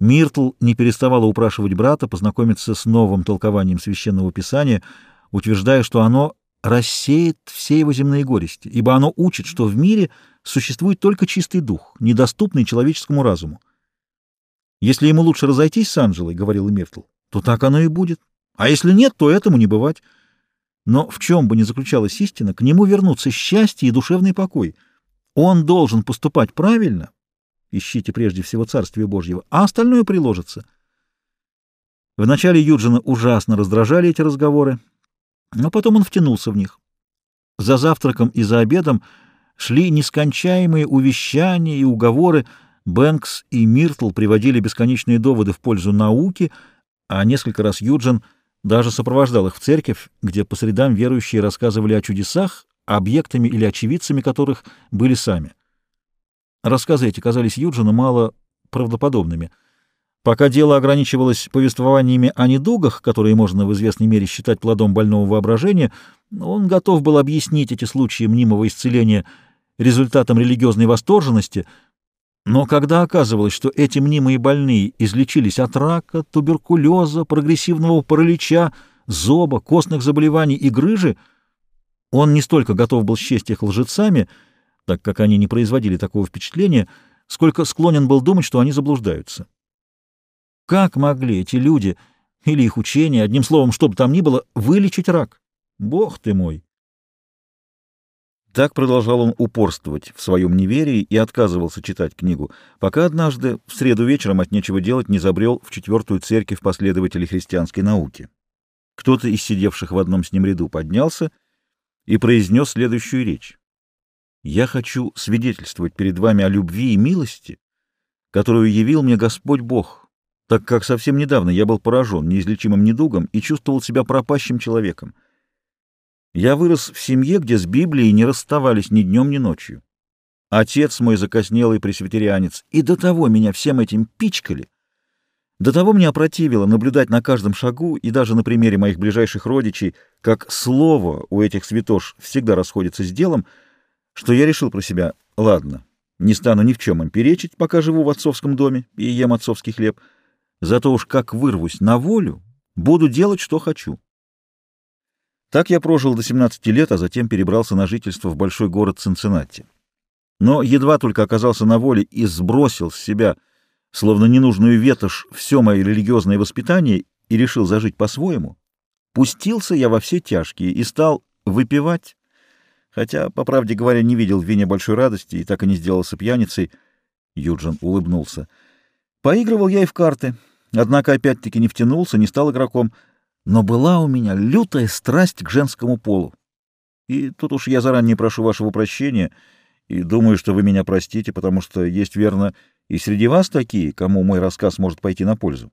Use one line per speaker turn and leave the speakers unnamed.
Миртл не переставала упрашивать брата познакомиться с новым толкованием священного писания, утверждая, что оно рассеет все его земные горести, ибо оно учит, что в мире существует только чистый дух, недоступный человеческому разуму. «Если ему лучше разойтись с Анжелой, — говорила Миртл, — то так оно и будет. А если нет, то этому не бывать. Но в чем бы ни заключалась истина, к нему вернутся счастье и душевный покой. Он должен поступать правильно, ищите прежде всего Царствие Божьего, а остальное приложится». Вначале Юджина ужасно раздражали эти разговоры, но потом он втянулся в них. За завтраком и за обедом шли нескончаемые увещания и уговоры, Бэнкс и Миртл приводили бесконечные доводы в пользу науки, а несколько раз Юджин даже сопровождал их в церковь, где по средам верующие рассказывали о чудесах, объектами или очевидцами которых были сами. Рассказы эти казались Юджину мало правдоподобными — Пока дело ограничивалось повествованиями о недугах, которые можно в известной мере считать плодом больного воображения, он готов был объяснить эти случаи мнимого исцеления результатом религиозной восторженности, но когда оказывалось, что эти мнимые больные излечились от рака, туберкулеза, прогрессивного паралича, зоба, костных заболеваний и грыжи, он не столько готов был счесть их лжецами, так как они не производили такого впечатления, сколько склонен был думать, что они заблуждаются. Как могли эти люди или их учения, одним словом, что бы там ни было, вылечить рак? Бог ты мой! Так продолжал он упорствовать в своем неверии и отказывался читать книгу, пока однажды, в среду вечером от нечего делать, не забрел в четвертую церковь последователей христианской науки. Кто-то из сидевших в одном с ним ряду поднялся и произнес следующую речь. «Я хочу свидетельствовать перед вами о любви и милости, которую явил мне Господь Бог, так как совсем недавно я был поражен неизлечимым недугом и чувствовал себя пропащим человеком. Я вырос в семье, где с Библией не расставались ни днем, ни ночью. Отец мой закоснелый пресвитерианец, и до того меня всем этим пичкали, до того мне опротивило наблюдать на каждом шагу и даже на примере моих ближайших родичей, как слово у этих святош всегда расходится с делом, что я решил про себя, ладно, не стану ни в чем им перечить, пока живу в отцовском доме и ем отцовский хлеб, Зато уж как вырвусь на волю, буду делать, что хочу. Так я прожил до 17 лет, а затем перебрался на жительство в большой город Цинциннати. Но едва только оказался на воле и сбросил с себя, словно ненужную ветошь, все мое религиозное воспитание и решил зажить по-своему, пустился я во все тяжкие и стал выпивать, хотя, по правде говоря, не видел в вине большой радости и так и не сделался пьяницей. Юджин улыбнулся. Поигрывал я и в карты — Однако опять-таки не втянулся, не стал игроком, но была у меня лютая страсть к женскому полу. И тут уж я заранее прошу вашего прощения и думаю, что вы меня простите, потому что есть, верно, и среди вас такие, кому мой рассказ может пойти на пользу.